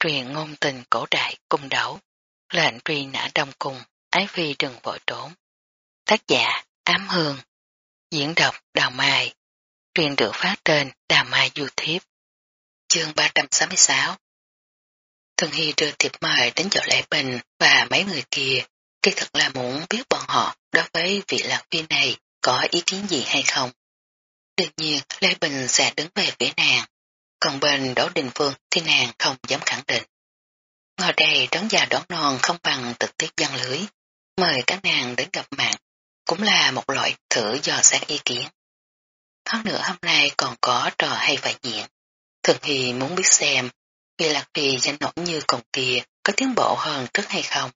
truyền ngôn tình cổ đại cung đấu, lệnh truy nã đông cung, ái phi đừng vội trốn. Tác giả Ám Hương, diễn đọc Đào Mai, truyền được phát trên Đào Mai YouTube. Chương 366 Thường Hy đưa thiệp mời đến chỗ Lệ Bình và mấy người kia, khi thật là muốn biết bọn họ đối với vị lạc viên này có ý kiến gì hay không. Đương nhiên Lê Bình sẽ đứng về phía nàng, còn bên Đỗ Đình Phương thì nàng không dám khẳng định. Ngồi đây đón già đón non không bằng trực tiếp dân lưới, mời các nàng đến gặp mạng, cũng là một loại thử dò xét ý kiến. Hơn nữa hôm nay còn có trò hay vài diện. Thường thì muốn biết xem, vì Lạc Phi danh nổi như còn kia có tiến bộ hơn trước hay không.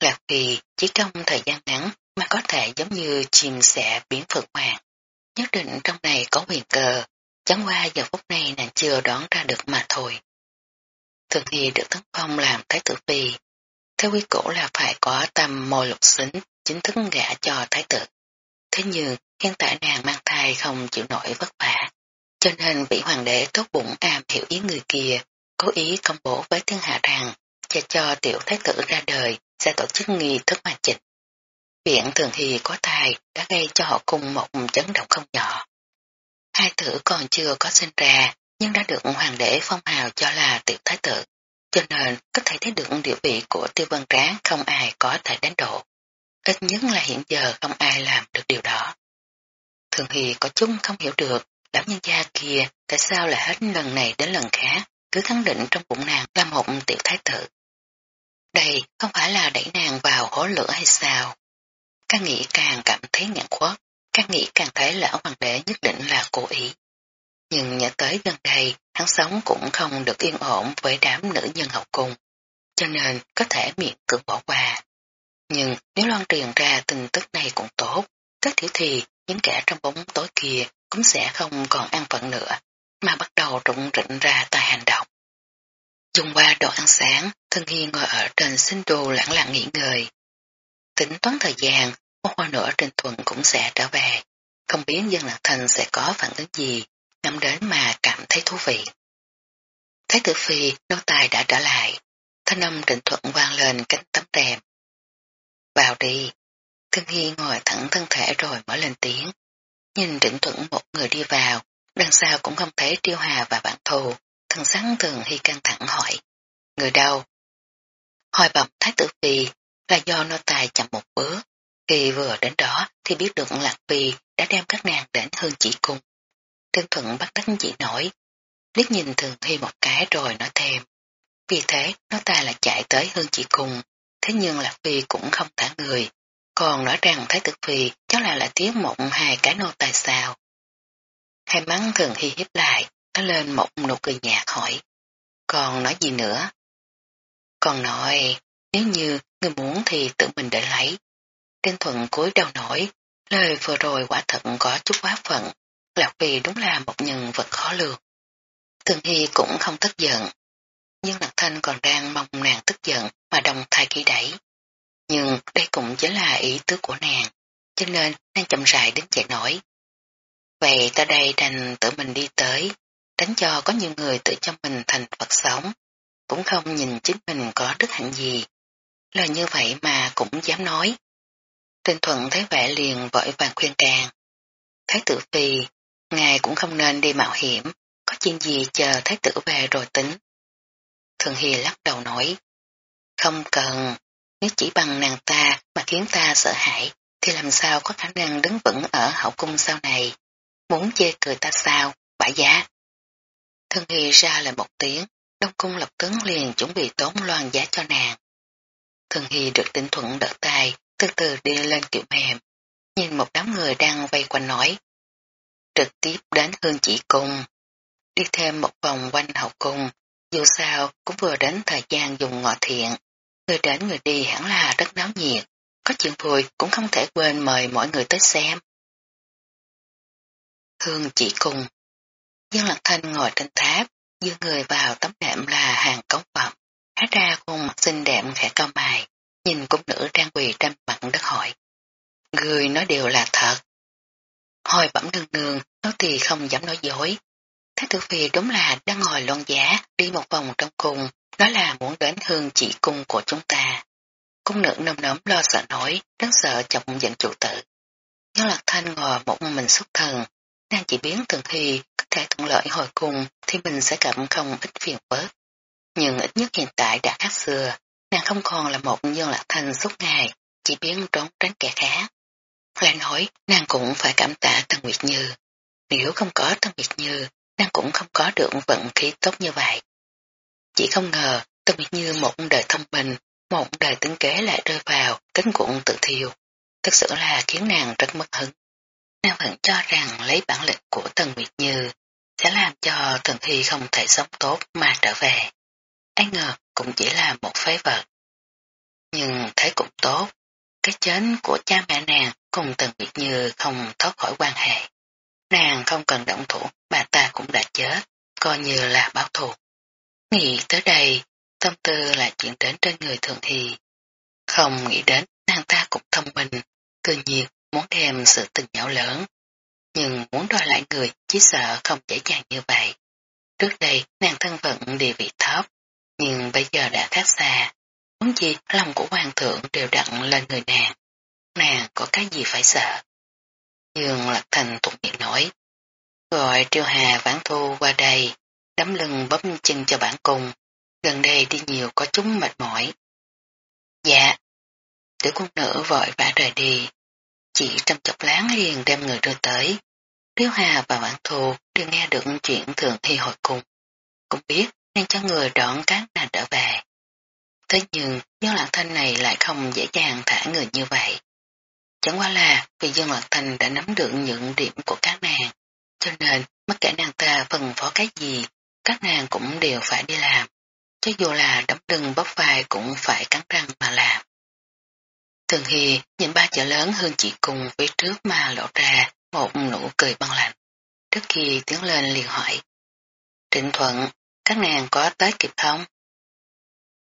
Lạc Phi chỉ trong thời gian ngắn mà có thể giống như chim sẻ biến phượng hoàng. Nhất định trong này có huyền cờ, chẳng qua giờ phút này nàng chưa đoán ra được mà thôi. Thường thì được tấn phong làm thái tử phi. Theo quy củ là phải có tâm môi lục xính, chính thức gả cho thái tử. Thế nhưng hiện tại nàng mang thai không chịu nổi vất vả. Cho nên vị hoàng đế tốt bụng am hiểu ý người kia, cố ý công bố với thiên hạ rằng cha cho tiểu thái tử ra đời sẽ tổ chức nghi thức hoàn chỉnh. Viện thường Hy có tài đã gây cho họ cùng một chấn động không nhỏ. Hai tử còn chưa có sinh ra, nhưng đã được hoàng đế phong hào cho là tiểu thái tử, cho nên có thể thấy được địa vị của tiêu vân tráng không ai có thể đánh độ. Ít nhất là hiện giờ không ai làm được điều đó. Thường thì có chung không hiểu được, lão nhân gia kia tại sao lại hết lần này đến lần khác, cứ khẳng định trong bụng nàng là một tiểu thái tử. Đây không phải là đẩy nàng vào hố lửa hay sao? Càng nghĩ càng cảm thấy ngạn khuất, các nghĩ càng thấy lão hoàng đế nhất định là cố ý. Nhưng nhớ tới gần đây, hắn sống cũng không được yên ổn với đám nữ nhân học cung, cho nên có thể miệng cưỡng bỏ qua. Nhưng nếu loan truyền ra tin tức này cũng tốt, tất thiểu thì những kẻ trong bóng tối kia cũng sẽ không còn ăn phận nữa, mà bắt đầu rụng rịnh ra tài hành động. Dùng qua đồ ăn sáng, thân hiên ngồi ở trên sinh đồ lãng lặng nghỉ ngơi. Tính toán thời gian, một hoa nữa trên thuận cũng sẽ trở về. Không biết dân lạc thành sẽ có phản ứng gì, ngắm đến mà cảm thấy thú vị. Thái tử phi, nô tài đã trở lại. Thanh âm trịnh thuận vang lên cánh tấm rèm. Vào đi. Thương Hy ngồi thẳng thân thể rồi mở lên tiếng. Nhìn trịnh thuận một người đi vào, đằng sau cũng không thấy tiêu hà và bạn thù. Thần sáng thường Hy căng thẳng hỏi. Người đâu? Hỏi bọc thái tử phi là do nô tài chậm một bước. Khi vừa đến đó thì biết được Lạc Phi đã đem các nàng đến hương chỉ cung. Tương thuận bắt đắc chỉ nổi, liếc nhìn thường Hy một cái rồi nói thêm. Vì thế nó ta là chạy tới hương chỉ cung, thế nhưng Lạc Phi cũng không thả người, còn nói rằng Thái Tử Phi cháu là lại tiếng mộng hai cái nô tài sao. Hai mắng thường hy hiếp lại, nó lên một nụ cười nhạt hỏi. Còn nói gì nữa? Còn nói, nếu như người muốn thì tự mình để lấy. Trên thuận cúi đầu nổi, lời vừa rồi quả thật có chút quá phận, Lạc Phi đúng là một nhân vật khó lường. Thường Hy cũng không tức giận, nhưng Lạc Thanh còn đang mong nàng tức giận mà đồng thai kỹ đẩy. Nhưng đây cũng chính là ý tứ của nàng, cho nên nàng chậm rãi đến chạy nổi. Vậy ta đây đành tự mình đi tới, tránh cho có nhiều người tự cho mình thành Phật sống, cũng không nhìn chính mình có đức hạnh gì. Lời như vậy mà cũng dám nói. Trên thuận thấy vẻ liền vội vàng khuyên can. Thái tử phi, ngài cũng không nên đi mạo hiểm, có chuyện gì chờ thái tử về rồi tính. Thường Hy lắc đầu nói, không cần, nếu chỉ bằng nàng ta mà khiến ta sợ hãi, thì làm sao có khả năng đứng vững ở hậu cung sau này. Muốn chê cười ta sao, bả giá. Thường Hy ra lại một tiếng, Đông Cung lập tướng liền chuẩn bị tốn loan giá cho nàng. Thường Hy được tinh thuận đỡ tay, từ từ đi lên kiệu mềm, nhìn một đám người đang vây quanh nói. Trực tiếp đến hương chỉ cung, đi thêm một vòng quanh hậu cung, dù sao cũng vừa đến thời gian dùng ngọ thiện, người đến người đi hẳn là rất náo nhiệt, có chuyện vui cũng không thể quên mời mọi người tới xem. Hương chỉ cung Dương Lạc Thanh ngồi trên tháp, đưa người vào tấm đệm là hàng cống phẩm, hát ra khuôn mặt xinh đẹp khẽ cao mày, nhìn cung nữ đang quỳ trên mặt đất hỏi. Người nói đều là thật. Hồi bẩm nương nương, nó thì không dám nói dối. Thái tử phi đúng là đang ngồi loan giá đi một vòng trong cùng, đó là muốn đến hương chỉ cung của chúng ta. Cung nữ nâm nấm lo sợ nổi, đáng sợ chồng giận chủ tử. Nhân lạc thanh ngồi một mình xuất thần, nàng chỉ biến thường thì có thể thuận lợi hồi cùng thì mình sẽ cảm không ít phiền bớt. Nhưng ít nhất hiện tại đã khác xưa, nàng không còn là một nhân lạc thành suốt ngày, chỉ biến trốn tránh kẻ khác. Lại nói, nàng cũng phải cảm tạ Tân Nguyệt Như. Nếu không có Tân Nguyệt Như, nàng cũng không có được vận khí tốt như vậy. Chỉ không ngờ, Tân Nguyệt Như một đời thông minh, một đời tính kế lại rơi vào cánh cuộn tự thiêu. Thực sự là khiến nàng rất mất hứng. Nàng vẫn cho rằng lấy bản lĩnh của Tần Nguyệt Như sẽ làm cho Tần Thi không thể sống tốt mà trở về. Ai ngờ cũng chỉ là một phế vật. Nhưng thấy cũng tốt, cái chết của cha mẹ nàng cùng Tần Nguyệt Như không thoát khỏi quan hệ. Nàng không cần động thủ, bà ta cũng đã chết, coi như là báo thù. Nghĩ tới đây, tâm tư là chuyện đến trên người Thường thì Không nghĩ đến nàng ta cũng thông minh, tự nhiên muốn đem sự tình nhỏ lớn. Nhưng muốn đòi lại người chỉ sợ không dễ dàng như vậy. Trước đây nàng thân phận địa vị thấp, nhưng bây giờ đã khác xa. Muốn gì lòng của hoàng thượng đều đặn lên người nàng. Nàng có cái gì phải sợ. Dương Lạc Thành thuận miệng nói. Gọi Triều Hà vãn thu qua đây, đấm lưng bấm chân cho bản cung. Gần đây đi nhiều có chúng mệt mỏi. Dạ. Tiểu cung nữ vội vã rời đi. Chỉ trong chọc láng liền đem người đưa tới. Triều Hà và Vãn Thu đều nghe được chuyện thường thi hồi cùng. Cũng biết nên cho người đón các nàng trở về. Thế nhưng Dương Lạc Thanh này lại không dễ dàng thả người như vậy. Chẳng qua là vì Dương Lạc Thanh đã nắm được những điểm của các nàng, cho nên mất kể nàng ta phân phó cái gì, các nàng cũng đều phải đi làm. Cho dù là đấm lưng bóp vai cũng phải cắn răng mà làm. Thường Hy nhìn ba chợ lớn hơn chị cùng phía trước mà lộ ra một nụ cười băng lạnh. Trước khi tiến lên liền hỏi. Trịnh Thuận, các nàng có tới kịp không?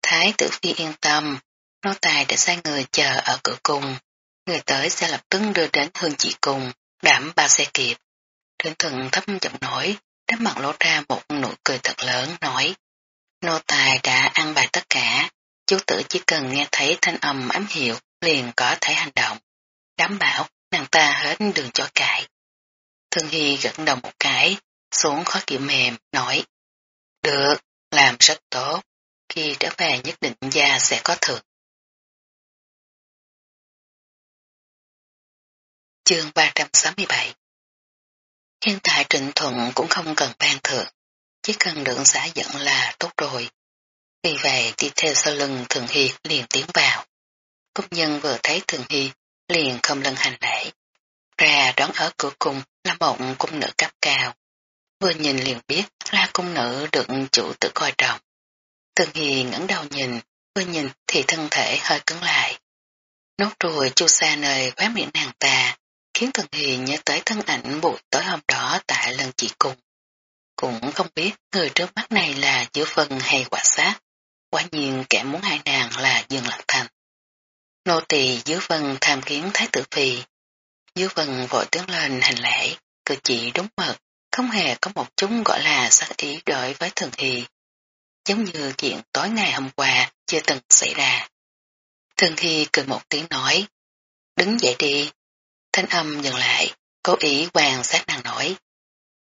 Thái tử phi yên tâm, nô tài đã sai người chờ ở cửa cùng, Người tới sẽ lập tức đưa đến hương chị cùng, đảm ba xe kịp. Trịnh thần thấp giọng nói, đám mặt lộ ra một nụ cười thật lớn, nói. Nô tài đã ăn bài tất cả, chú tử chỉ cần nghe thấy thanh âm ám hiệu liền có thể hành động. đảm bảo nàng ta hết đường cho cãi. Thương Hy gật đầu một cái, xuống khó kiệu mềm, nói. Được, làm rất tốt, khi trở về nhất định gia sẽ có thưởng. Chương 367 Hiện tại Trịnh Thuận cũng không cần ban thưởng, chỉ cần lượng xã dẫn là tốt rồi. Vì vậy đi theo sau lưng Thường Hy liền tiến vào. Công nhân vừa thấy Thường Hy liền không lân hành lễ. Ra đón ở cửa cung là một cung nữ cấp. Vừa nhìn liền biết là cung nữ được chủ tử coi trọng. Thường Hi ngẩng đầu nhìn, vừa nhìn thì thân thể hơi cứng lại. Nốt ruồi chu xa nơi khóe miệng nàng ta, khiến Thường Hi nhớ tới thân ảnh buổi tối hôm đó tại lần chị cùng. Cũng không biết người trước mắt này là giữa phân hay quả sát. Quả nhiên kẻ muốn hai nàng là Dương Lạc Thành. Nô tỳ dưới vân tham kiến Thái tử Phi. Dưới vân vội tiến lên hành lễ, cử chỉ đúng mật, không hề có một chúng gọi là sắc ý đối với Thường Hy. Giống như chuyện tối ngày hôm qua chưa từng xảy ra. Thường Hy cười một tiếng nói, đứng dậy đi. Thanh âm dừng lại, cố ý quan sát nàng nổi.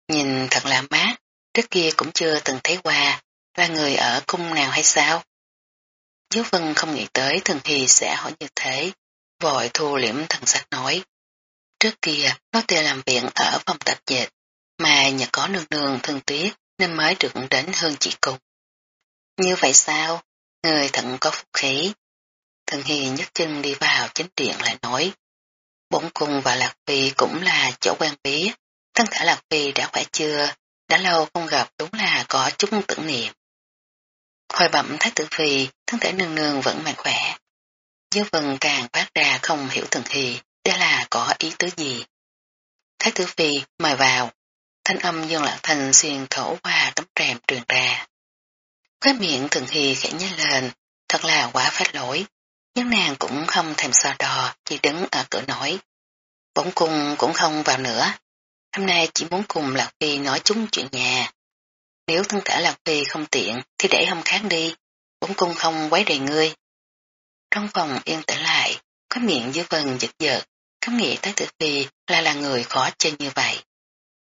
Nhìn thật là mát, trước kia cũng chưa từng thấy qua, là người ở cung nào hay sao? Dấu Vân không nghĩ tới Thường Hy sẽ hỏi như thế, vội thu liễm thần sắc nói. Trước kia, nó tề làm việc ở phòng tập dịch, mà nhờ có nương nương thương tuyết nên mới được đến hơn chị cùng Như vậy sao? Người thận có phúc khí. Thường Hy nhất chân đi vào chính điện lại nói. Bổn cung và Lạc Phi cũng là chỗ quen biết. Thân thể Lạc Phi đã khỏe chưa? Đã lâu không gặp đúng là có chút tưởng niệm. Hồi bẩm thái tử phi, thân thể nương nương vẫn mạnh khỏe. Dư vân càng phát ra không hiểu thường thì, đây là có ý tứ gì. Thái tử phi mời vào, thanh âm dương lạc thành xuyên thổ qua tấm rèm truyền ra. Khóe miệng thường hy khẽ nhếch lên, thật là quá phát lỗi, nhưng nàng cũng không thèm so đò, chỉ đứng ở cửa nói. Bỗng cung cũng không vào nữa, hôm nay chỉ muốn cùng Lạc Phi nói chung chuyện nhà, nếu thân thể Lạc Phi không tiện thì để hôm khác đi. bỗng cung không quấy đầy ngươi. Trong phòng yên tĩnh lại, có miệng dưới vần giật giật, không nghĩ tới tử phi là là người khó chơi như vậy.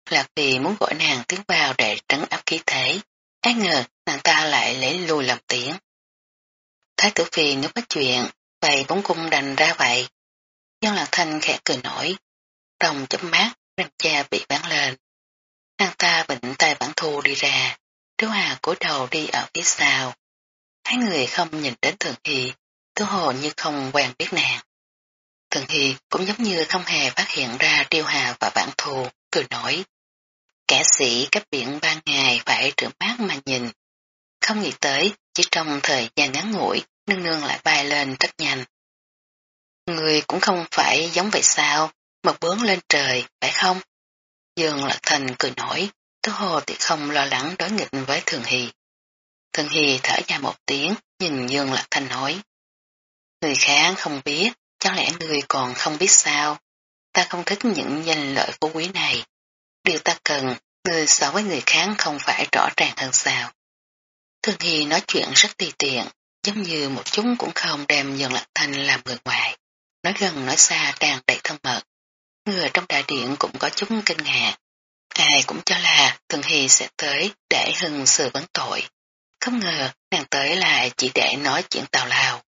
Lạc vì muốn gọi nàng tiến vào để trấn áp khí thế, ai ngờ nàng ta lại lấy lui làm tiếng. Thái tử Phi nếu bắt chuyện, vậy bóng cung đành ra vậy. Dân Lạc Thanh khẽ cười nổi, đồng chấm mát, răng cha bị bán lên. Nàng ta bệnh tay bản thu đi ra, Tiếu Hà cúi đầu đi ở phía sau. Hai người không nhìn đến Thường Hy, tư hồ như không quen biết nàng. Thường Hy cũng giống như không hề phát hiện ra Tiêu Hà và bản thù, cười nổi. Kẻ sĩ cấp biển ba ngày phải trượm mắt mà nhìn. Không nghĩ tới, chỉ trong thời gian ngắn ngủi, nương nương lại bay lên rất nhanh. Người cũng không phải giống vậy sao, mật bướm lên trời, phải không? Dương Lạc Thành cười nổi, Tứ Hồ thì không lo lắng đối nghịch với Thường Hy. Thường Hy thở dài một tiếng, nhìn Dương Lạc Thành nói. Người khác không biết, chẳng lẽ người còn không biết sao? Ta không thích những danh lợi phú quý này. Điều ta cần, người so với người khác không phải rõ ràng hơn sao. Thường Hy nói chuyện rất tùy tiện, giống như một chúng cũng không đem Dương Lạc Thành làm người ngoài. Nói gần nói xa tràn đầy thân mật. Người trong đại điện cũng có chút kinh ngạc. Ai cũng cho là Thường Hy sẽ tới để hưng sự vấn tội. Không ngờ nàng tới là chỉ để nói chuyện tào lao.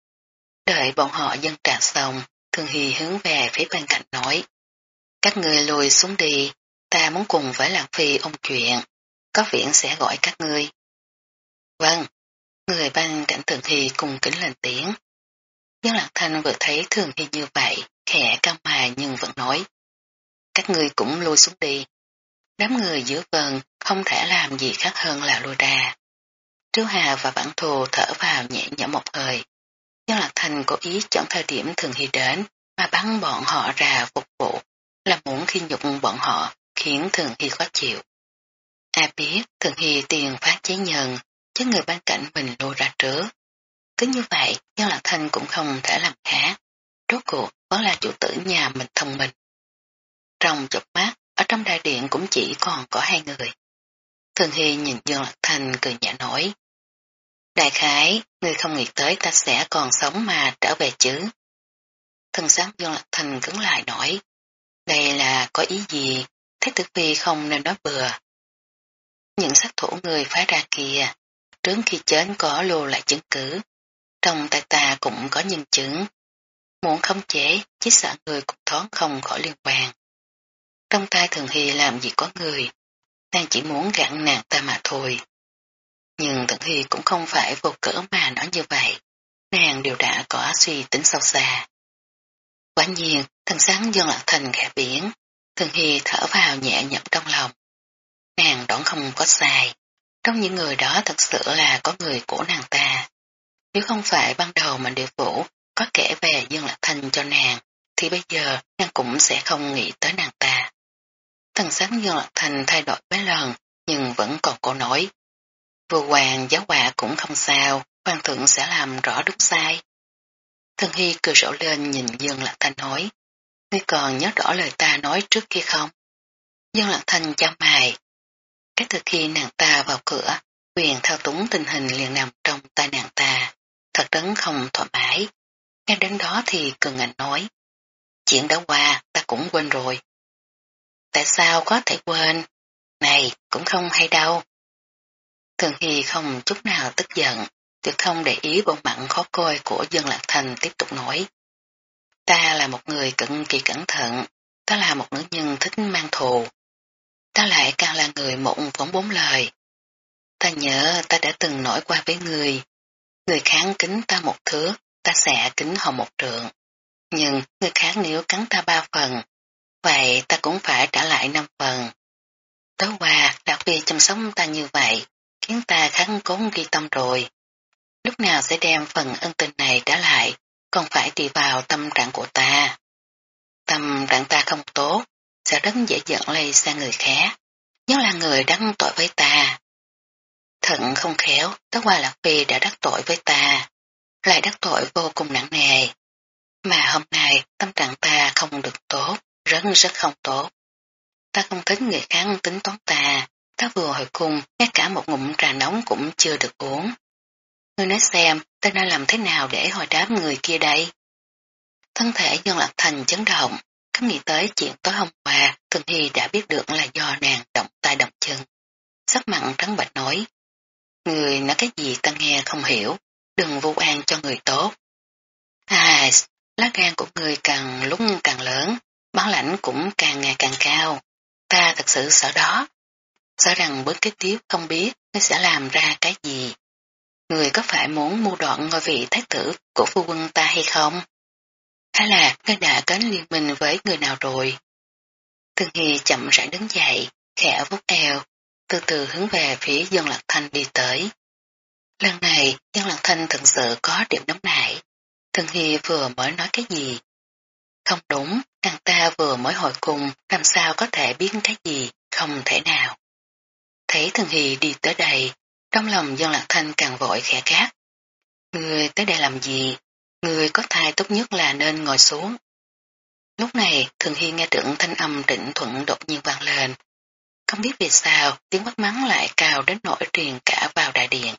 Đợi bọn họ dân trà xong, Thường Hy hướng về phía bên cạnh nói. Các người lùi xuống đi, ta muốn cùng với Lạc Phi ông chuyện, có viện sẽ gọi các ngươi. Vâng, người bên cạnh Thường Hy cùng kính lên tiếng. nhưng Lạc Thanh vừa thấy Thường Hy như vậy, khẽ cao mà nhưng vẫn nói. Các ngươi cũng lui xuống đi. Đám người giữa vần không thể làm gì khác hơn là lui ra. triếu Hà và Bản Thù thở vào nhẹ nhõm một hơi. Nhưng Lạc thanh cố ý chọn thời điểm Thường Hy đến mà bắn bọn họ ra phục vụ là muốn khi nhục bọn họ khiến Thường Hy khó chịu. Ai biết Thường Hy tiền phát chế nhân chứ người bên cạnh mình lùi ra trước. Cứ như vậy, Nhân Lạc Thanh cũng không thể làm khác. Rốt cuộc, vẫn là chủ tử nhà mình thông minh. Trong chụp mắt, ở trong đại điện cũng chỉ còn có hai người. Thường Hy nhìn Dương Lạc Thanh cười nhẹ nổi. Đại khái, ngươi không nghĩ tới ta sẽ còn sống mà trở về chứ. Thân sáng Dương Lạc Thanh cứng lại nổi. Đây là có ý gì, Thế tử phi không nên nói bừa. Những sát thủ người phá ra kìa, trước khi chết có lưu lại chứng cứ. Trong tay ta cũng có nhân chứng. Muốn không chế, chứ sợ người cũng thoát không khỏi liên quan. Trong tay thường hy làm gì có người, nàng chỉ muốn gặn nàng ta mà thôi. Nhưng thường hy cũng không phải vô cỡ mà nói như vậy, nàng đều đã có suy tính sâu xa. Quả nhiên, thần sáng dân lạc thành khẽ biển, thường hy thở vào nhẹ nhõm trong lòng. Nàng đoán không có sai, trong những người đó thật sự là có người của nàng ta. Nếu không phải ban đầu mà điều vũ có kể về Dương Lạc Thanh cho nàng, thì bây giờ nàng cũng sẽ không nghĩ tới nàng ta. Thần sắc Dương Lạc Thanh thay đổi mấy lần, nhưng vẫn còn cô nói. vừa hoàng giáo quả cũng không sao, hoàng thượng sẽ làm rõ đúng sai. Thần Hy cười rộ lên nhìn Dương Lạc Thanh nói. Ngươi còn nhớ rõ lời ta nói trước kia không? Dương Lạc Thanh chăm mày. Cái từ khi nàng ta vào cửa, quyền thao túng tình hình liền nằm trong tay nàng ta. Thật đấng không thoải mái. Nghe đến đó thì cường ngạnh nói. Chuyện đã qua, ta cũng quên rồi. Tại sao có thể quên? Này, cũng không hay đâu. Thường Hy không chút nào tức giận, tuyệt không để ý bộ mặn khó coi của Dương Lạc Thành tiếp tục nói. Ta là một người cực kỳ cẩn thận, ta là một nữ nhân thích mang thù. Ta lại càng là người mộng phóng bốn lời. Ta nhớ ta đã từng nổi qua với người. Người kháng kính ta một thứ, ta sẽ kính họ một trượng. Nhưng người khác nếu cắn ta ba phần, vậy ta cũng phải trả lại năm phần. Tối qua, đặc biệt chăm sóc ta như vậy, khiến ta kháng cốn ghi tâm rồi. Lúc nào sẽ đem phần ân tình này trả lại, không phải tùy vào tâm trạng của ta. Tâm trạng ta không tốt, sẽ rất dễ dẫn lây sang người khác, nhất là người đắc tội với ta. Thận không khéo, tất qua Lạc Phi đã đắc tội với ta, lại đắc tội vô cùng nặng nề. Mà hôm nay tâm trạng ta không được tốt, rất rất không tốt. Ta không thích người khác tính toán ta, ta vừa hồi cung, ngay cả một ngụm trà nóng cũng chưa được uống. Ngươi nói xem, ta nên làm thế nào để hồi đáp người kia đây? Thân thể dân lạc thành chấn động, cấm nghĩ tới chuyện tối hôm qua, Thường Hy đã biết được là do nàng động tay động chân. Sắc mặn trắng bạch nói, Người nói cái gì ta nghe không hiểu, đừng vô an cho người tốt. À, lá gan của người càng lúc càng lớn, bản lãnh cũng càng ngày càng cao. Ta thật sự sợ đó. Sợ rằng bước kế tiếp không biết nó sẽ làm ra cái gì. Người có phải muốn mua đoạn ngôi vị thái tử của phu quân ta hay không? Hay là ngươi đã kết liên minh với người nào rồi? Thương Hy chậm rãi đứng dậy, khẽ vút eo, từ từ hướng về phía dân lạc thanh đi tới. Lần này, dân lạc thanh thật sự có điểm nóng nảy. Thương Hy vừa mới nói cái gì? Không đúng, nàng ta vừa mới hồi cùng, làm sao có thể biết cái gì, không thể nào. Thấy Thường Hy đi tới đây, trong lòng dân lạc thanh càng vội khẽ cát. Người tới đây làm gì? Người có thai tốt nhất là nên ngồi xuống. Lúc này, Thường Hy nghe trưởng thanh âm trịnh thuận đột nhiên vang lên. Không biết vì sao, tiếng bắt mắng lại cao đến nỗi truyền cả vào đại điện.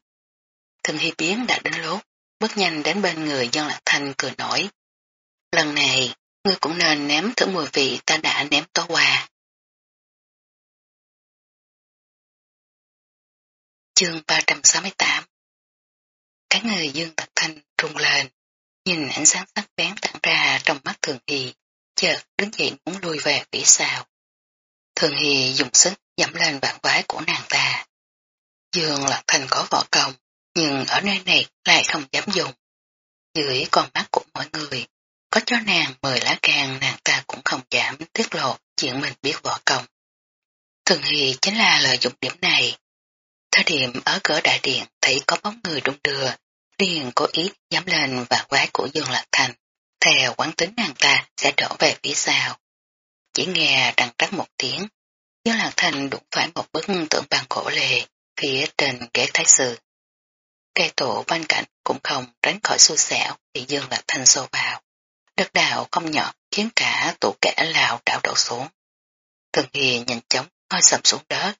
Thường Hy biến đã đến lúc, bước nhanh đến bên người dân lạc thanh cười nổi. Lần này, ngươi cũng nên ném thử mùi vị ta đã ném tối qua. Chương 368 cái người dương tật thanh trung lên, nhìn ánh sáng sắc bén tặng ra trong mắt Thường hì chợt đứng dậy muốn lui về phía sau. Thường hì dùng sức dẫm lên vạn vái của nàng ta. Dương Lạc Thành có võ công, nhưng ở nơi này lại không dám dùng. Dưới con mắt của mọi người, có cho nàng mời lá càng nàng ta cũng không dám tiết lộ chuyện mình biết võ công. Thường hì chính là lợi dụng điểm này. Thời điểm ở cửa đại điện thấy có bóng người đung đưa, liền cố ý dám lên và quái của Dương Lạc Thành. Theo quán tính nàng ta sẽ đổ về phía sau. Chỉ nghe đằng trắc một tiếng, Dương Lạc Thành đụng phải một bức tượng bằng cổ lề phía trên ghế thái sư. Cây tổ bên cạnh cũng không tránh khỏi xui xẻo thì Dương Lạc Thành xô vào. Đất đạo không nhỏ khiến cả tủ kẻ lào đảo đổ xuống. Thường hì nhanh chóng ngồi sầm xuống đất,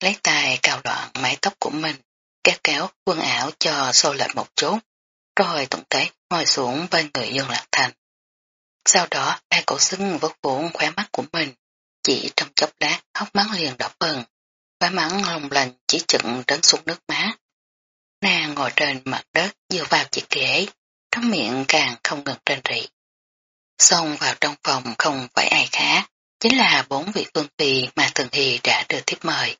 lấy tay cào đoạn mái tóc của mình, kéo kéo quần áo cho xô lệch một chút, rồi tụng tế ngồi xuống bên người Dương Lạc Thành. Sau đó hai cổ xưng vớt vốn khóe mắt của mình, chỉ trong chốc lát hốc mắt liền đỏ bừng, khóe mắt lồng lành chỉ chừng đến xuống nước má. Nàng ngồi trên mặt đất dựa vào chiếc ghế, trong miệng càng không ngừng trên rị. Xông vào trong phòng không phải ai khác, chính là bốn vị phương phi mà Thường Hy đã được tiếp mời.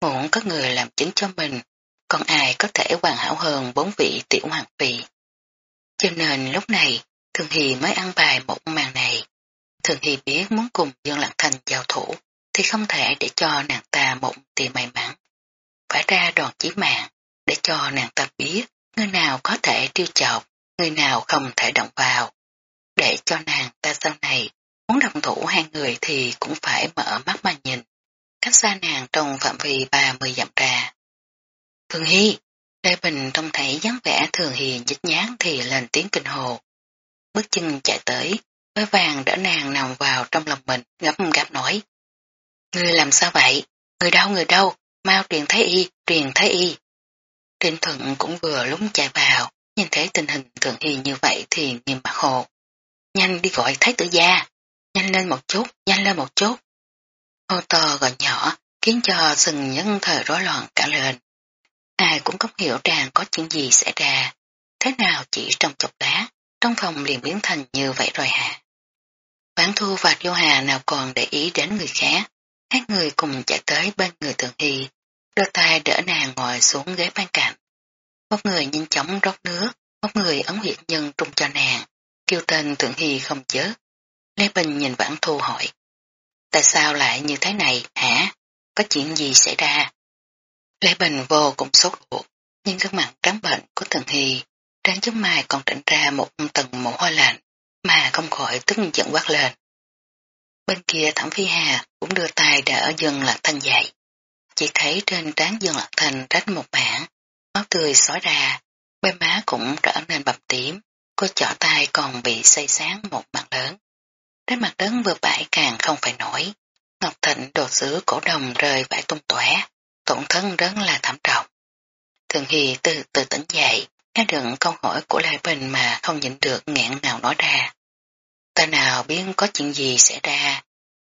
Muốn có người làm chứng cho mình, còn ai có thể hoàn hảo hơn bốn vị tiểu hoàng phi. Cho nên lúc này, Thường Hy mới ăn bài một màn này. Thường Hy biết muốn cùng Dương Lạc Thành giao thủ, thì không thể để cho nàng ta một tìm may mắn. Phải ra đòn chí mạng, để cho nàng ta biết người nào có thể tiêu chọc, người nào không thể động vào để cho nàng ta sau này muốn đồng thủ hai người thì cũng phải mở mắt mà nhìn, cách xa nàng trong phạm vi 30 dặm ra. Thường Hy, Lê Bình trông thấy dáng vẻ Thường Hy nhích nhán thì lên tiếng kinh hồ. Bước chân chạy tới, với vàng đỡ nàng nằm vào trong lòng mình, gấp gáp nói. Người làm sao vậy? Người đâu người đâu? Mau truyền thái y, truyền thái y. Trịnh thuận cũng vừa lúc chạy vào, nhìn thấy tình hình Thường Hy như vậy thì nghiêm mặt hồ nhanh đi gọi thái tử gia, nhanh lên một chút, nhanh lên một chút. Hô to gọi nhỏ, khiến cho sừng nhân thời rối loạn cả lên. Ai cũng không hiểu rằng có chuyện gì xảy ra, thế nào chỉ trong chốc đá, trong phòng liền biến thành như vậy rồi hả? Bán thu và vô hà nào còn để ý đến người khác, hai người cùng chạy tới bên người tường hy, đưa tay đỡ nàng ngồi xuống ghế bên cạnh. Một người nhanh chóng rót nước, một người ấn huyệt nhân trung cho nàng, kêu tên Thượng Hy không chớ. Lê Bình nhìn Vãn Thu hỏi. Tại sao lại như thế này hả? Có chuyện gì xảy ra? Lê Bình vô cùng sốt ruột, nhưng gương mặt trắng bệnh của thần Hy, trán chấm mai còn trịnh ra một tầng mồ hôi lạnh, mà không khỏi tức giận quát lên. Bên kia Thẩm Phi Hà cũng đưa tay đỡ Dương Lạc Thanh dậy. Chỉ thấy trên trán Dương Lạc Thanh rách một mảng, máu tươi xói ra, bên má cũng trở nên bầm tím, Cô chỏ tay còn bị xây sáng một mặt lớn. Đến mặt tấn vừa bãi càng không phải nổi. Ngọc Thịnh đồ sứ cổ đồng rơi vãi tung tóe, tổn thân rất là thảm trọng. Thường Hy từ từ tỉnh dậy, nghe được câu hỏi của Lai Bình mà không nhịn được nghẹn nào nói ra. Ta nào biết có chuyện gì xảy ra,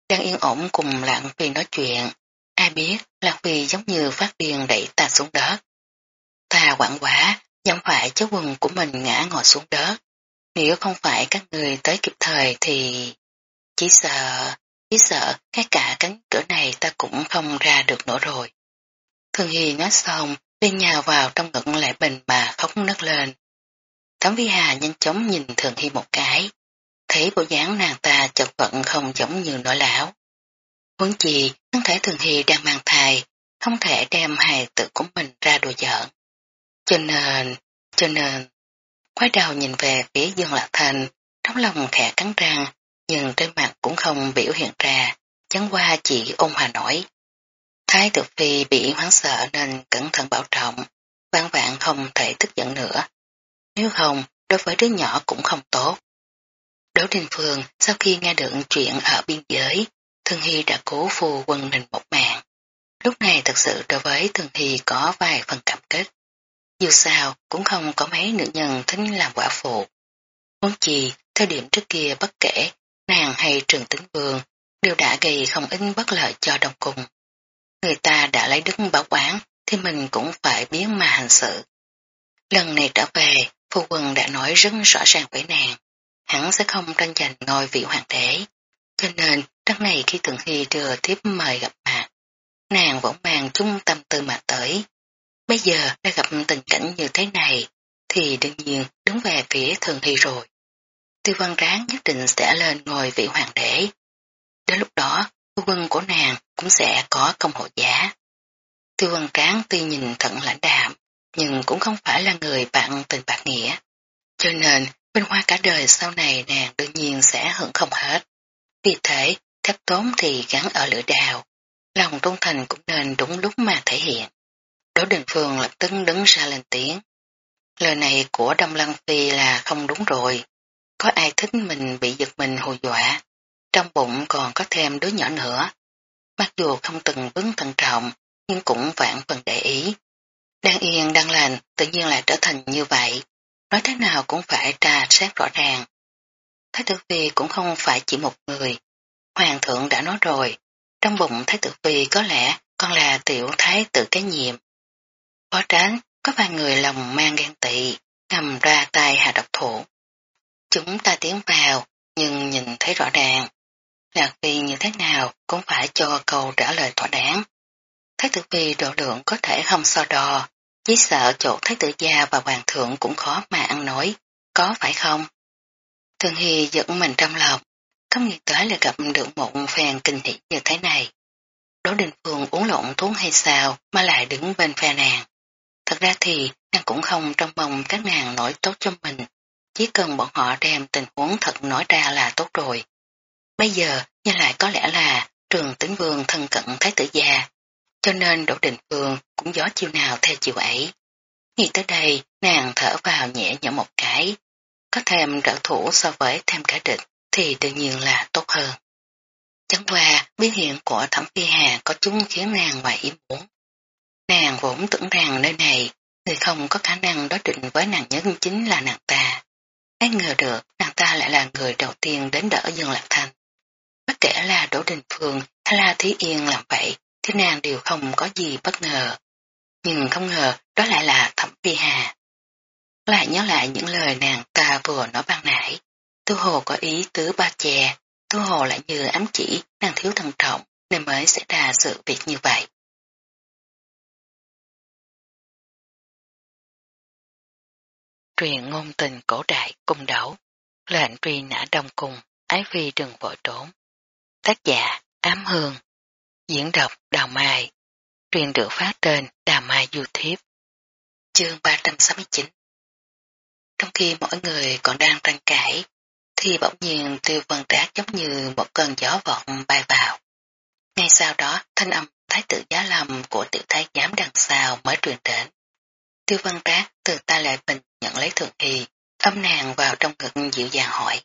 đang yên ổn cùng Lạng Phi nói chuyện, ai biết Lạng Phi giống như phát điên đẩy ta xuống đất. Ta quảng quả, dám phải cháu quần của mình ngã ngồi xuống đất. Nếu không phải các người tới kịp thời thì... Chỉ sợ, chỉ sợ ngay cả cánh cửa này ta cũng không ra được nữa rồi. Thường Hy nói xong, bên nhào vào trong ngực lại bình mà khóc nấc lên. Thẩm Vi Hà nhanh chóng nhìn Thường Hy một cái, thấy bộ dáng nàng ta chật vận không giống như nỗi lão. Huống chi, thân thể Thường Hy đang mang thai, không thể đem hài tự của mình ra đùa giỡn. Cho nên, cho nên, quay đầu nhìn về phía Dương Lạc Thành, trong lòng khẽ cắn răng, nhưng trên mặt cũng không biểu hiện ra, chẳng qua chỉ ôn hòa nổi. Thái tử phi bị hoảng sợ nên cẩn thận bảo trọng, vạn vạn không thể tức giận nữa. Nếu không, đối với đứa nhỏ cũng không tốt. Đỗ Đình Phương sau khi nghe được chuyện ở biên giới, Thương Hy đã cố phù quân mình một mạng. Lúc này thật sự đối với Thương Hy có vài phần cảm kích. Dù sao cũng không có mấy nữ nhân thích làm quả phụ. Muốn chi, theo điểm trước kia bất kể, nàng hay trường tính vương đều đã gây không ít bất lợi cho đồng cùng. Người ta đã lấy đức bảo quán thì mình cũng phải biến mà hành sự. Lần này trở về, phu quân đã nói rất rõ ràng với nàng, hắn sẽ không tranh giành ngôi vị hoàng đế. Cho nên, đất này khi Thường Hy đưa tiếp mời gặp mặt, nàng vẫn mang chung tâm tư mà tới. Bây giờ đã gặp tình cảnh như thế này, thì đương nhiên đứng về phía Thường Hy rồi. Tư văn ráng nhất định sẽ lên ngồi vị hoàng đế. Đến lúc đó, phu quân của nàng cũng sẽ có công hộ giá. Tư văn ráng tuy nhìn thận lãnh đạm, nhưng cũng không phải là người bạn tình bạc nghĩa. Cho nên, bên hoa cả đời sau này nàng đương nhiên sẽ hưởng không hết. Vì thế, thép tốn thì gắn ở lửa đào. Lòng trung thành cũng nên đúng lúc mà thể hiện. Đỗ Đình Phương lập tức đứng ra lên tiếng. Lời này của Đông Lăng Phi là không đúng rồi. Có ai thích mình bị giật mình hù dọa. Trong bụng còn có thêm đứa nhỏ nữa. Mặc dù không từng vững thận trọng, nhưng cũng vạn phần để ý. Đang yên, đang lành, tự nhiên lại trở thành như vậy. Nói thế nào cũng phải tra xét rõ ràng. Thái tử Phi cũng không phải chỉ một người. Hoàng thượng đã nói rồi, trong bụng Thái tử Phi có lẽ còn là tiểu thái tử cái nhiệm. Phó tránh, có vài người lòng mang ghen tị, ngầm ra tay hạ độc thủ. Chúng ta tiến vào, nhưng nhìn thấy rõ ràng. Lạc Phi như thế nào cũng phải cho câu trả lời thỏa đáng. Thái tử Phi độ lượng có thể không so đo, chỉ sợ chỗ Thái tử gia và Hoàng thượng cũng khó mà ăn nói, có phải không? Thường Hy giận mình trong lòng, không nghĩ tới là gặp được một phen kinh hỉ như thế này. Đỗ Đình Phương uống lộn thuốc hay sao mà lại đứng bên phe nàng. Thật ra thì nàng cũng không trong mong các nàng nổi tốt cho mình, chỉ cần bọn họ đem tình huống thật nói ra là tốt rồi. Bây giờ, như lại có lẽ là trường tính vương thân cận thái tử gia, cho nên đổ định Phương cũng gió chiều nào theo chiều ấy. Nghĩ tới đây, nàng thở vào nhẹ nhõm một cái, có thêm trợ thủ so với thêm cả địch thì đương nhiên là tốt hơn. Chẳng qua, biến hiện của thẩm phi hà có chúng khiến nàng ngoài ý muốn. Nàng vốn tưởng rằng nơi này, người không có khả năng đối định với nàng nhất chính là nàng ta. Ai ngờ được, nàng ta lại là người đầu tiên đến đỡ Dương Lạc Thanh. Bất kể là Đỗ Đình Phương hay là Thí Yên làm vậy, thì nàng đều không có gì bất ngờ. Nhưng không ngờ đó lại là Thẩm Phi Hà. Lại nhớ lại những lời nàng ta vừa nói ban nãy. Tu Hồ có ý tứ ba chè, Tu Hồ lại như ám chỉ nàng thiếu thận trọng nên mới xảy ra sự việc như vậy. Truyền ngôn tình cổ đại cung đấu, lệnh truy nã đông cung, ái phi đừng vội trốn. Tác giả Ám Hương, diễn đọc Đào Mai, truyền được phát trên Đào Mai YouTube. Chương 369 Trong khi mỗi người còn đang tranh cãi, thì bỗng nhiên tiêu vân trác giống như một cơn gió vọng bay vào. Ngay sau đó, thanh âm thái tử giá lầm của tiểu thái giám đằng sau mới truyền đến. Tiêu Văn trác từ ta lại bình nhận lấy Thượng y, ấm nàng vào trong ngực dịu dàng hỏi.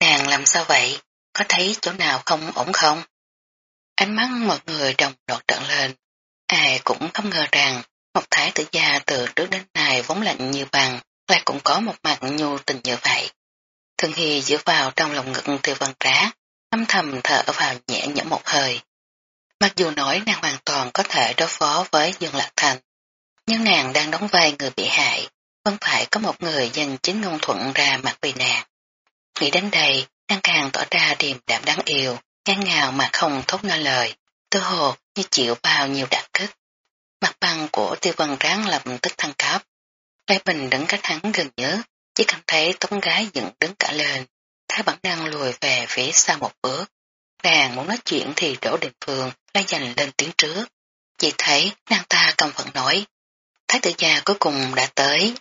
Nàng làm sao vậy? Có thấy chỗ nào không ổn không? Ánh mắt mọi người đồng đột trận lên. Ai cũng không ngờ rằng một thái tử gia từ trước đến nay vốn lạnh như bằng, lại cũng có một mặt nhu tình như vậy. Thường Hy dựa vào trong lòng ngực tiêu văn trá, âm thầm thở vào nhẹ nhõm một hơi. Mặc dù nói nàng hoàn toàn có thể đối phó với Dương Lạc Thành, nhưng nàng đang đóng vai người bị hại, vẫn phải có một người dành chính ngôn thuận ra mặt vì nàng. Nghĩ đến đây, nàng càng tỏ ra điềm đạm đáng yêu, ngang ngào mà không thốt nên lời, tư hồ như chịu bao nhiêu đả kích. Mặt băng của tiêu vân ráng lập tức thăng cấp. Lê Bình đứng cách hắn gần nhớ, chỉ cảm thấy tống gái dựng đứng cả lên, thái bản năng lùi về phía sau một bước. Nàng muốn nói chuyện thì Đỗ Đình Phương lại dành lên tiếng trước. Chỉ thấy nàng ta cầm phận nói, thái tử già cuối cùng đã tới.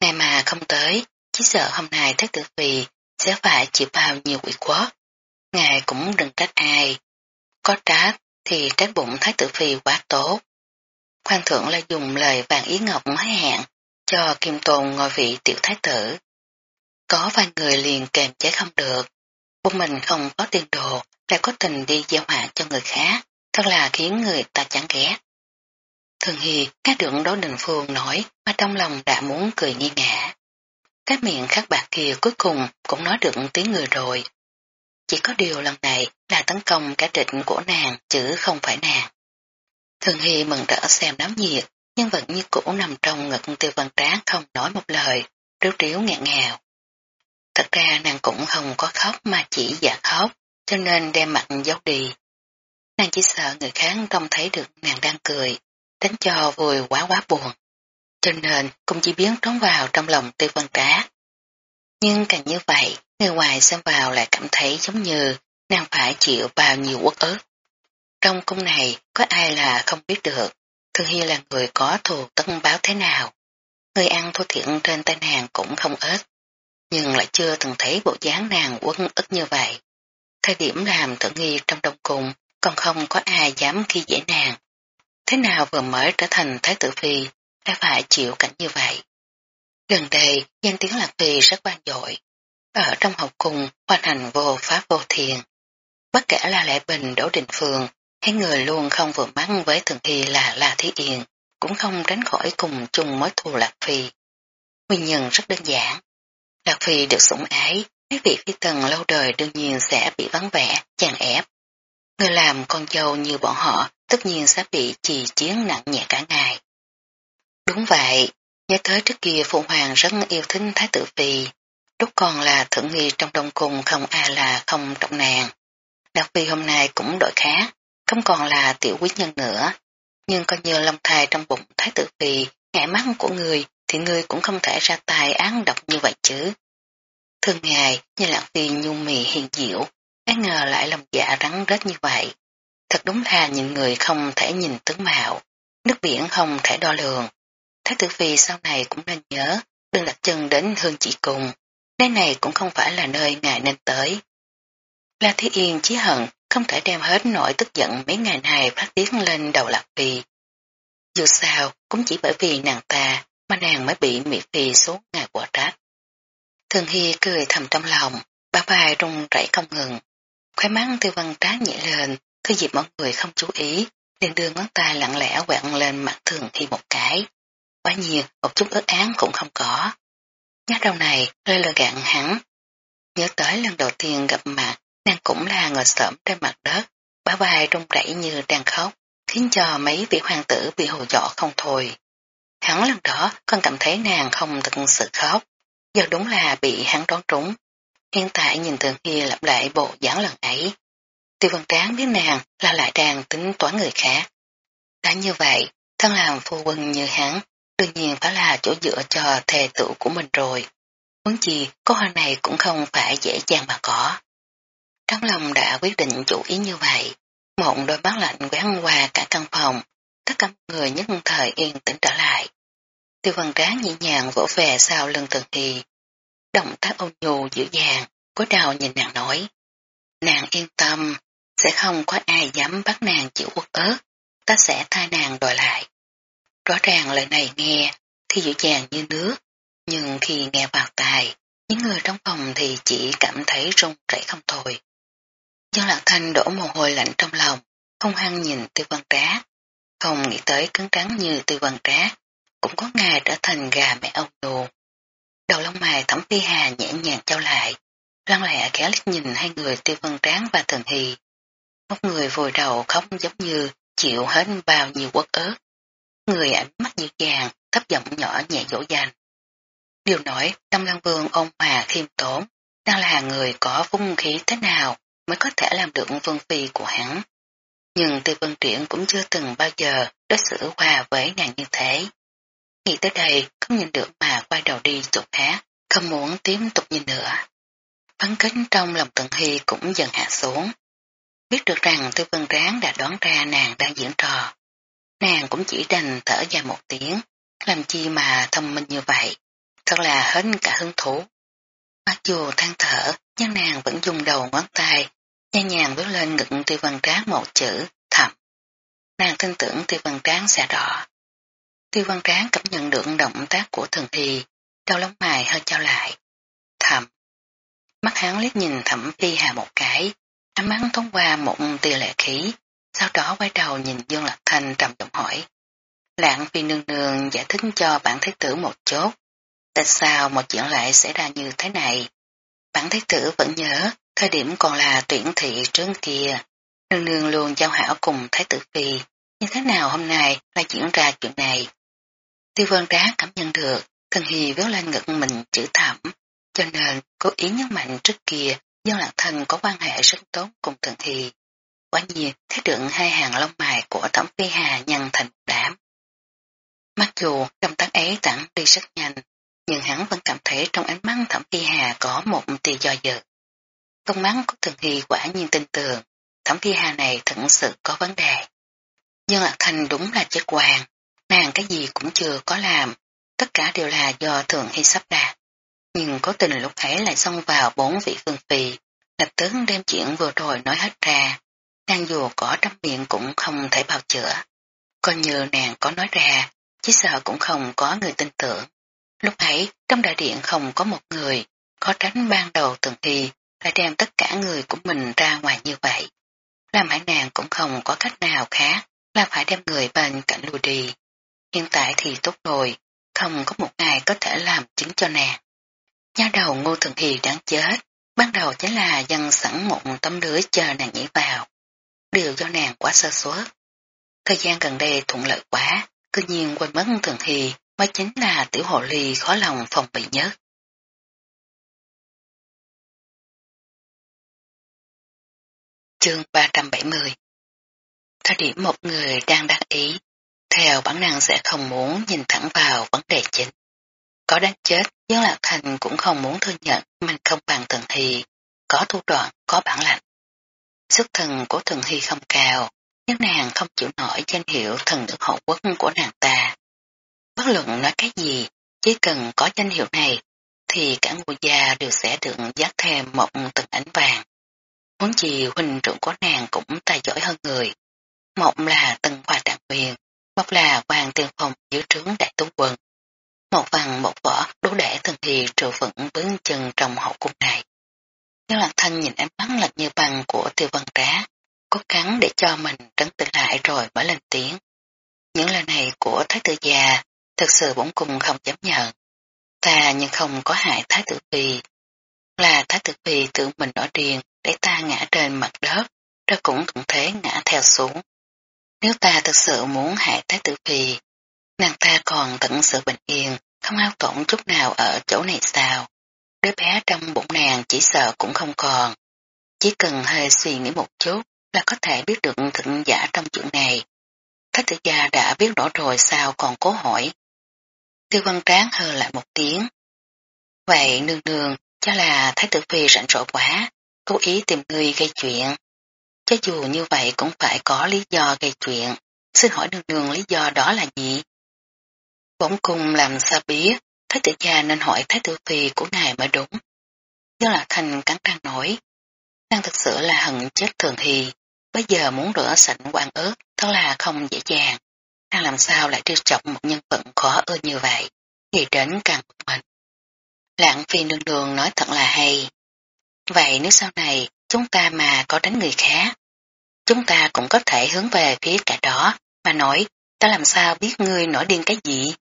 Ngày mà không tới, chỉ sợ hôm nay thái tử phi sẽ phải chịu bao nhiêu quỷ quốc. Ngài cũng đừng trách ai. Có trách thì trách bụng thái tử phi quá tốt. Khoan thượng lại dùng lời vàng ý ngọc hứa hẹn cho Kim Tôn ngồi vị tiểu thái tử. Có vài người liền kèm chế không được. Bụng mình không có tiền đồ, lại có tình đi gieo họa cho người khác, thật là khiến người ta chán ghét. Thường Hy, các đường đối đình phương nói mà trong lòng đã muốn cười nghi ngã. Các miệng khắc bạc kia cuối cùng cũng nói được tiếng người rồi. Chỉ có điều lần này là tấn công cả trịnh của nàng chứ không phải nàng. Thường Hy mừng rỡ xem náo nhiệt, nhưng vẫn như cũ nằm trong ngực tiêu văn tráng không nói một lời, ríu ríu ngẹn ngào. Thật ra nàng cũng không có khóc mà chỉ giả khóc, cho nên đem mặt giấu đi. Nàng chỉ sợ người khác trông thấy được nàng đang cười, đánh cho vui quá quá buồn. Cho nên cũng chỉ biến trốn vào trong lòng tiêu văn trá. Nhưng càng như vậy, người ngoài xem vào lại cảm thấy giống như nàng phải chịu bao nhiêu quốc ức. Trong cung này có ai là không biết được, Thương Hy là người có thù tân báo thế nào. Người ăn thua thiện trên tay nàng cũng không ít, nhưng lại chưa từng thấy bộ dáng nàng quân ức như vậy. Thời điểm làm thượng nghi trong đông cung, còn không có ai dám khi dễ nàng. Thế nào vừa mới trở thành thái tử phi, đã phải chịu cảnh như vậy. Gần đây, danh tiếng Lạc Phi rất vang dội. Ở trong học cung, hoàn thành vô pháp vô thiền. Bất kể là Lệ Bình Đỗ Đình Phương, hay người luôn không vừa mắt với Thường Hy là La Thí Yên, cũng không tránh khỏi cùng chung mối thù Lạc Phi. Nguyên nhân rất đơn giản. Lạc Phi được sủng ái, mấy vị phi tần lâu đời đương nhiên sẽ bị vắng vẻ, chàng ép. Người làm con dâu như bọn họ tất nhiên sẽ bị trì chiến nặng nhẹ cả ngày. Đúng vậy, nhớ tới trước kia Phụ Hoàng rất yêu thích Thái tử Phi, lúc còn là thượng nghi trong đông cung không ai là không trọng nàng. Đặc Phi hôm nay cũng đổi khác, không còn là tiểu quý nhân nữa, nhưng coi như lòng thai trong bụng Thái tử Phi, ngại mắt của người thì người cũng không thể ra tài án độc như vậy chứ. Thường ngày, như lạc phi nhung mì hiền diệu, ai ngờ lại lòng dạ rắn rết như vậy. Thật đúng là nhìn người không thể nhìn tướng mạo, nước biển không thể đo lường. Thái tử phi sau này cũng nên nhớ, đừng đặt chân đến hương chỉ cùng. Nơi này cũng không phải là nơi ngài nên tới. La Thế Yên chí hận không thể đem hết nỗi tức giận mấy ngày này phát tiết lên đầu lạc phi. Dù sao, cũng chỉ bởi vì nàng ta mà nàng mới bị mỹ phi số ngày quả trách. Thường Hy cười thầm trong lòng, ba vai rung rẩy không ngừng. Khói mắt tiêu văn trá nhẹ lên, cứ dịp mọi người không chú ý, liền đưa ngón tay lặng lẽ quẹn lên mặt Thường thì một cái. Quá nhiều, một chút ớt án cũng không có. Nhát đầu này, lơi lời gạn hắn. Nhớ tới lần đầu tiên gặp mặt, nàng cũng là ngồi sợm trên mặt đất, bá vai rung rẩy như đang khóc, khiến cho mấy vị hoàng tử bị hồ dọ không thôi. Hắn lần đó còn cảm thấy nàng không thực sự khóc, giờ đúng là bị hắn đoán trúng. Hiện tại nhìn Thường Hy lặp lại bộ dáng lần ấy. Tiêu văn tráng biết nàng là lại đang tính toán người khác. Đã như vậy, thân làm phu quân như hắn, đương nhiên phải là chỗ dựa cho thề tử của mình rồi. Muốn gì, có hoa này cũng không phải dễ dàng mà có. Trong lòng đã quyết định chủ ý như vậy. Mộng đôi mắt lạnh quán qua cả căn phòng, tất cả người nhất thời yên tĩnh trở lại. Tiêu văn tráng nhẹ nhàng vỗ về sau lưng từng thì. Động tác ôn nhu dịu dàng, cúi đầu nhìn nàng nói. Nàng yên tâm, sẽ không có ai dám bắt nàng chịu quốc ớt, ta sẽ tha nàng đòi lại. Rõ ràng lời này nghe thì dịu dàng như nước, nhưng khi nghe vào tài, những người trong phòng thì chỉ cảm thấy run rẩy không thôi. Do lạc thanh đổ mồ hôi lạnh trong lòng, không hăng nhìn tiêu văn trá, không nghĩ tới cứng trắng như tiêu văn trá, cũng có ngày trở thành gà mẹ ông đồ. Đầu lông mày thẩm phi hà nhẹ nhàng trao lại, lăng lẹ kéo lít nhìn hai người tiêu Văn tráng và thần Hì. Một người vùi đầu khóc giống như chịu hết bao nhiêu quất ớt. Người ảnh mắt dịu dàng, thấp giọng nhỏ nhẹ dỗ dành. Điều nổi, Đông Lăng Vương ông Hòa khiêm tốn, đang là người có vung khí thế nào mới có thể làm được vương phi của hắn. Nhưng Tiêu Vân Triển cũng chưa từng bao giờ đối xử hòa với nàng như thế. Nghĩ tới đây, không nhìn được mà quay đầu đi chỗ khác, không muốn tiếp tục nhìn nữa. Phán kính trong lòng Tận Hy cũng dần hạ xuống. Biết được rằng Tiêu Vân Ráng đã đoán ra nàng đang diễn trò. Nàng cũng chỉ đành thở dài một tiếng, làm chi mà thông minh như vậy, thật là hết cả hứng thú. Mặc dù than thở, nhưng nàng vẫn dùng đầu ngón tay, nhẹ nhàng bước lên ngực Tiêu Văn ráng một chữ, thầm. Nàng tin tưởng Tiêu Văn ráng sẽ đỏ. Tiêu Văn ráng cảm nhận được động tác của thần thi, đau lóng mày hơi trao lại. Thầm. Mắt hắn liếc nhìn thẩm phi hà một cái, ánh mắt thông qua một tia lệ khí, sau đó quay đầu nhìn Dương Lạc Thanh trầm giọng hỏi. Lạng phi nương nương giải thích cho bản thái tử một chốt. Tại sao một chuyện lại xảy ra như thế này? Bản thái tử vẫn nhớ, thời điểm còn là tuyển thị trước kia. Nương nương luôn giao hảo cùng thái tử phi. Như thế nào hôm nay lại diễn ra chuyện này? Tiêu vân đá cảm nhận được, thần hì vớt lên ngực mình chữ thẩm, cho nên cố ý nhấn mạnh trước kia Do Lạc thành có quan hệ rất tốt cùng thần hy. Quả nhiên, thấy được hai hàng lông mày của Thẩm Phi Hà nhăn thành đám. Mặc dù động tác ấy tặng đi rất nhanh, nhưng hắn vẫn cảm thấy trong ánh mắt Thẩm Phi Hà có một tia do dự. công mắt của Thường Hy quả nhiên tin tưởng, Thẩm Phi Hà này thật sự có vấn đề. nhưng Lạc thành đúng là chết hoàng, nàng cái gì cũng chưa có làm, tất cả đều là do Thường Hy sắp đạt. Nhưng có tình lúc ấy lại xông vào bốn vị phương phi, lập tức đem chuyện vừa rồi nói hết ra, nàng dù có trong miệng cũng không thể bào chữa. Coi như nàng có nói ra, chỉ sợ cũng không có người tin tưởng. Lúc ấy, trong đại điện không có một người, có tránh ban đầu từng thi, lại đem tất cả người của mình ra ngoài như vậy. Làm hải nàng cũng không có cách nào khác, là phải đem người bên cạnh lùi đi. Hiện tại thì tốt rồi, không có một ai có thể làm chứng cho nàng. Nha đầu ngô thường Thì đáng chết, ban đầu chính là dân sẵn một tấm lưới chờ nàng nhảy vào đều do nàng quá sơ suất. Thời gian gần đây thuận lợi quá, cứ nhiên quên mất thường thì mới chính là tiểu hộ ly khó lòng phòng bị nhất. Chương 370 Thời điểm một người đang đắc ý, theo bản năng sẽ không muốn nhìn thẳng vào vấn đề chính. Có đáng chết, nhưng Lạc Thành cũng không muốn thừa nhận mình không bằng thần hy có thủ đoạn, có bản lạnh. Sức thần của thần hy không cao, nhưng nàng không chịu nổi danh hiệu thần nữ hậu quốc của nàng ta. Bất luận nói cái gì, chỉ cần có danh hiệu này, thì cả ngôi gia đều sẽ được dắt thêm một từng ánh vàng. Muốn gì huynh trưởng của nàng cũng tài giỏi hơn người. Một là tân hoa trạng quyền, một là hoàng tiên phòng dưới trướng đại tướng quân. Một vàng một vỏ đủ để thần thì trụ vững bướng chân trong hậu cung này. Nhưng lạc thanh nhìn ánh mắt lật như bằng của tiêu văn trá, cố gắng để cho mình trấn tĩnh lại rồi mới lên tiếng. Những lời này của thái tử già thực sự bổn cùng không chấp nhận. Ta nhưng không có hại thái tử phi. Là thái tử phi tự mình nổi điên để ta ngã trên mặt đất, ra cũng thuận thế ngã theo xuống. Nếu ta thực sự muốn hại thái tử phi, nàng ta còn tận sự bình yên, không hao tổn chút nào ở chỗ này sao? Đứa bé trong bụng nàng chỉ sợ cũng không còn. Chỉ cần hơi suy nghĩ một chút là có thể biết được thực giả trong chuyện này. Thái tử gia đã biết rõ rồi sao còn cố hỏi. Tiêu văn tráng hờ lại một tiếng. Vậy nương nương cho là thái tử phi rảnh rỗi quá, cố ý tìm người gây chuyện. Cho dù như vậy cũng phải có lý do gây chuyện. Xin hỏi nương nương lý do đó là gì? Bỗng cùng làm sao biết, Thái tử gia nên hỏi thái tử phi của ngài mới đúng. Dương là thành cắn răng nổi. Đang thực sự là hận chết thường thì, bây giờ muốn rửa sạch quan ớt thật là không dễ dàng. Đang làm sao lại trêu chọc một nhân vật khó ưa như vậy, nghĩ đến càng bực mình. Lạng phi đường đường nói thật là hay. Vậy nếu sau này chúng ta mà có đánh người khác, chúng ta cũng có thể hướng về phía cả đó mà nói ta làm sao biết ngươi nổi điên cái gì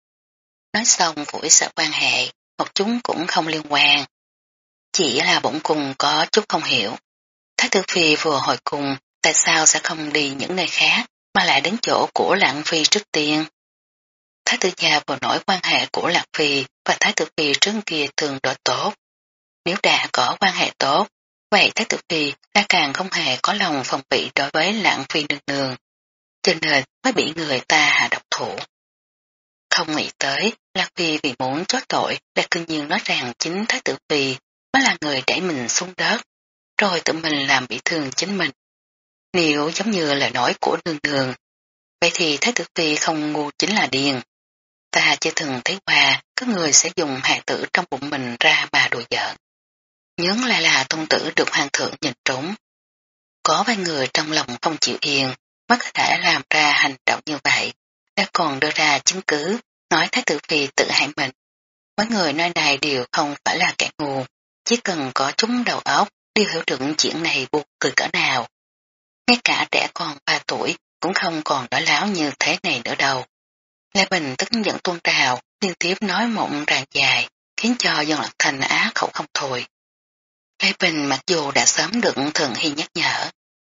nói xong phủi sợ quan hệ, một chúng cũng không liên quan. Chỉ là bỗng cùng có chút không hiểu. Thái tử phi vừa hồi cùng, tại sao sẽ không đi những nơi khác, mà lại đến chỗ của lãng Phi trước tiên? Thái tử gia vừa nổi quan hệ của Lạc Phi và Thái tử Phi trước kia thường đối tốt. Nếu đã có quan hệ tốt, vậy Thái tử Phi đã càng không hề có lòng phòng bị đối với Lạng Phi nương nương, cho nên mới bị người ta hạ độc thủ. Không nghĩ tới, Lạc Phi vì muốn chót tội đã cư nhiên nói rằng chính Thái tử Phi mới là người đẩy mình xuống đất, rồi tự mình làm bị thương chính mình. Nếu giống như lời nói của nương nương, vậy thì Thái tử Phi không ngu chính là điên. Ta chưa từng thấy qua có người sẽ dùng hạt tử trong bụng mình ra mà đùa giỡn. Nhớ lại là tôn tử được hoàng thượng nhìn trúng. Có vài người trong lòng không chịu yên, mới có thể làm ra hành động như vậy, đã còn đưa ra chứng cứ, nói Thái tử Phi tự hại mình. Mấy người nơi này đều không phải là kẻ ngu, chỉ cần có chúng đầu óc đều hiểu được chuyện này buộc cười cỡ nào. Ngay cả trẻ con 3 tuổi cũng không còn nói láo như thế này nữa đâu. Lê Bình tức giận tuôn trào, liên tiếp nói mộng ràng dài, khiến cho dân lạc thành á khẩu không thôi. Lê Bình mặc dù đã sớm được Thường Hy nhắc nhở,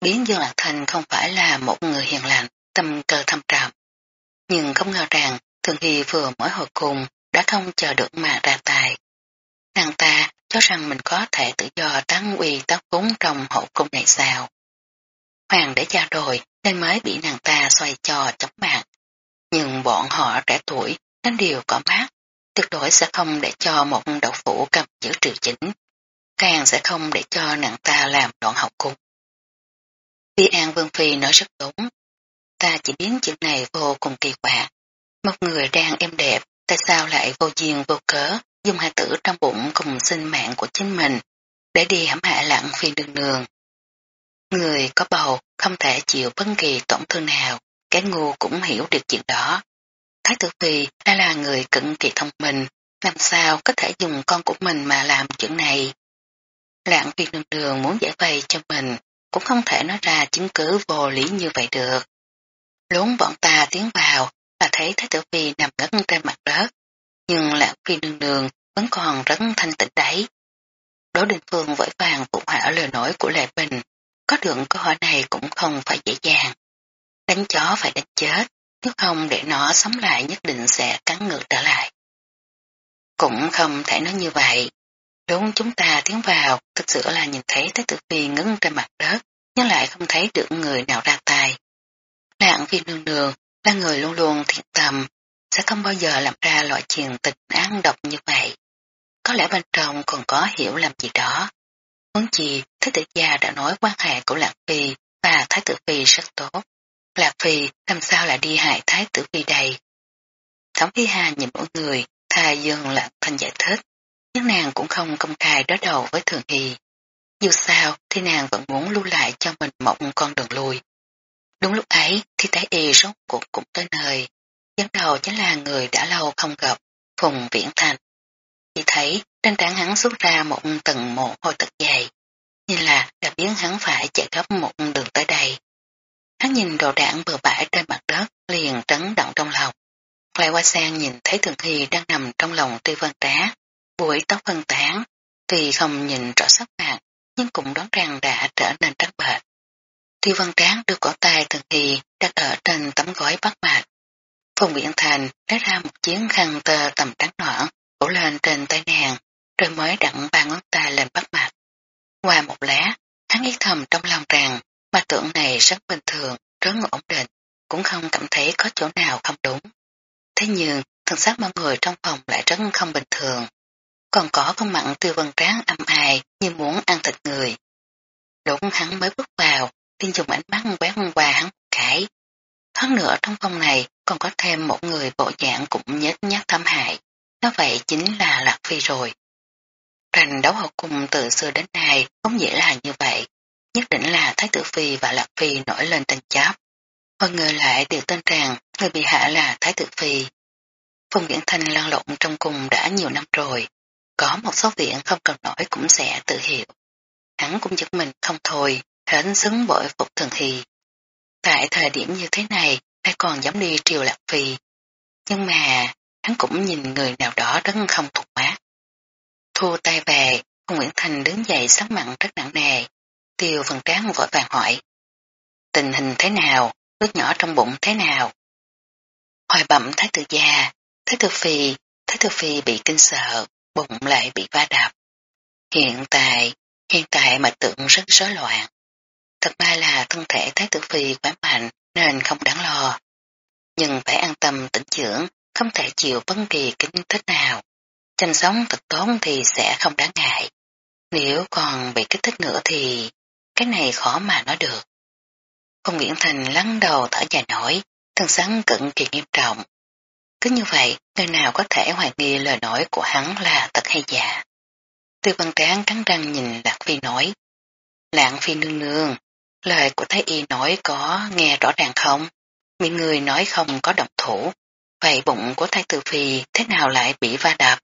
biến Dương Lạc Thành không phải là một người hiền lành, tâm cơ thâm trầm. Nhưng không ngờ rằng Thường Hy vừa mới hồi cùng đã không chờ được mà ra tài. Nàng ta cho rằng mình có thể tự do tán uy tác cúng trong hậu cung này sao. Hoàng để cha rồi nên mới bị nàng ta xoay cho chóng mặt. Nhưng bọn họ trẻ tuổi nên đều có mát, tuyệt đối sẽ không để cho một đậu phủ cầm giữ triều chính, càng sẽ không để cho nàng ta làm đoạn học cung. Vi An Vương Phi nói rất đúng, ta chỉ biến chuyện này vô cùng kỳ quạ. Một người đang êm đẹp, tại sao lại vô duyên vô cớ, dùng hai tử trong bụng cùng sinh mạng của chính mình, để đi hãm hại lặng phi đường đường. Người có bầu không thể chịu bất kỳ tổn thương nào, cái ngu cũng hiểu được chuyện đó. Thái tử Phi đã là người cực kỳ thông minh, làm sao có thể dùng con của mình mà làm chuyện này. Lạng phi đường đường muốn giải vây cho mình, cũng không thể nói ra chứng cứ vô lý như vậy được lúc bọn ta tiến vào là thấy Thái tử Phi nằm ngất trên mặt đất, nhưng Lạng phi đường đường vẫn còn rất thanh tịnh đấy. Đỗ Đình Phương vội vàng phụ hỏa lời nói của Lệ Bình, có được câu hỏi này cũng không phải dễ dàng. Đánh chó phải đánh chết, nếu không để nó sống lại nhất định sẽ cắn ngược trở lại. Cũng không thể nói như vậy. Đúng chúng ta tiến vào, thực sự là nhìn thấy Thái tử Phi ngấn trên mặt đất, nhưng lại không thấy được người nào ra tay. Lạng phi nương nương là người luôn luôn thiện tâm, sẽ không bao giờ làm ra loại chuyện tình án độc như vậy. Có lẽ bên trong còn có hiểu làm gì đó. Muốn chi, Thái tử gia đã nói quan hệ của Lạc Phi và Thái tử Phi rất tốt. Lạc Phi làm sao lại đi hại Thái tử Phi đây? Thẩm Phi Hà nhìn mỗi người, tha dương lạc thanh giải thích, nhưng nàng cũng không công khai đối đầu với Thường Hy. Dù sao thì nàng vẫn muốn lưu lại cho mình một con đường lui. Đúng lúc ấy thì Thái Y rốt cuộc cũng tới nơi. Dẫn đầu chính là người đã lâu không gặp, Phùng Viễn Thành. Chỉ thấy trên trán hắn xuất ra một tầng mồ hôi thật dày, như là đã biến hắn phải chạy gấp một đường tới đây. Hắn nhìn đồ đảng bừa bãi trên mặt đất, liền trấn động trong lòng. Lại qua sang nhìn thấy Thường Hy đang nằm trong lòng Tư Vân Trá, bụi tóc phân tán, tuy không nhìn rõ sắc mặt, nhưng cũng đoán rằng đã trở nên trắng bệch. Tiêu Văn Tráng đưa cổ tay Thường Kỳ đặt ở trên tấm gói bắt mạch. Phùng Biện Thành lấy ra một chiếc khăn tơ tầm trắng nõn, phủ lên trên tay nàng, rồi mới đặt ba ngón tay lên bắt mạch. Qua một lá, hắn nghĩ thầm trong lòng rằng mà tưởng này rất bình thường, rất ổn định, cũng không cảm thấy có chỗ nào không đúng. Thế nhưng, thân xác mọi người trong phòng lại rất không bình thường. Còn có con mặn tư vân tráng âm ai như muốn ăn thịt người. Đúng hắn mới bước vào, tiên dùng ánh mắt quét qua hắn cãi. Hơn nữa trong phòng này còn có thêm một người bộ dạng cũng nhếch nhát thâm hại. Nó vậy chính là Lạc Phi rồi. Rành đấu hậu cùng từ xưa đến nay không dễ là như vậy nhất định là Thái tử Phi và Lạc Phi nổi lên tranh chấp. Mọi người lại đều tên rằng người bị hạ là Thái tử Phi. Phong Viễn Thanh lan lộn trong cùng đã nhiều năm rồi, có một số viện không cần nổi cũng sẽ tự hiểu. Hắn cũng giật mình không thôi, hết xứng bội phục thường thì. Tại thời điểm như thế này, ai còn dám đi triều Lạc Phi. Nhưng mà, hắn cũng nhìn người nào đó rất không thuộc mát. Thu tay về, ông Nguyễn Thành đứng dậy sắc mặn rất nặng nề. Tiêu phần tráng vội vàng hỏi. Tình hình thế nào, nước nhỏ trong bụng thế nào? Hoài bẩm thái tử già, thái tử phi, thái tử phi bị kinh sợ, bụng lại bị va đạp Hiện tại, hiện tại mà tượng rất rối loạn. Thật ra là thân thể thái tử phi quá mạnh nên không đáng lo. Nhưng phải an tâm tỉnh dưỡng, không thể chịu bất kỳ kinh thích nào. Chăm sống thật tốt thì sẽ không đáng ngại. Nếu còn bị kích thích nữa thì cái này khó mà nói được. không Nguyễn Thành lắng đầu thở dài nổi, thân sáng cực kỳ nghiêm trọng. Cứ như vậy, người nào có thể hoài nghi lời nói của hắn là thật hay giả. Tư văn tráng cắn răng nhìn Lạc Phi nói. Lạng Phi nương nương, lời của Thái Y nói có nghe rõ ràng không? Miệng người nói không có động thủ. Vậy bụng của Thái Tử Phi thế nào lại bị va đập?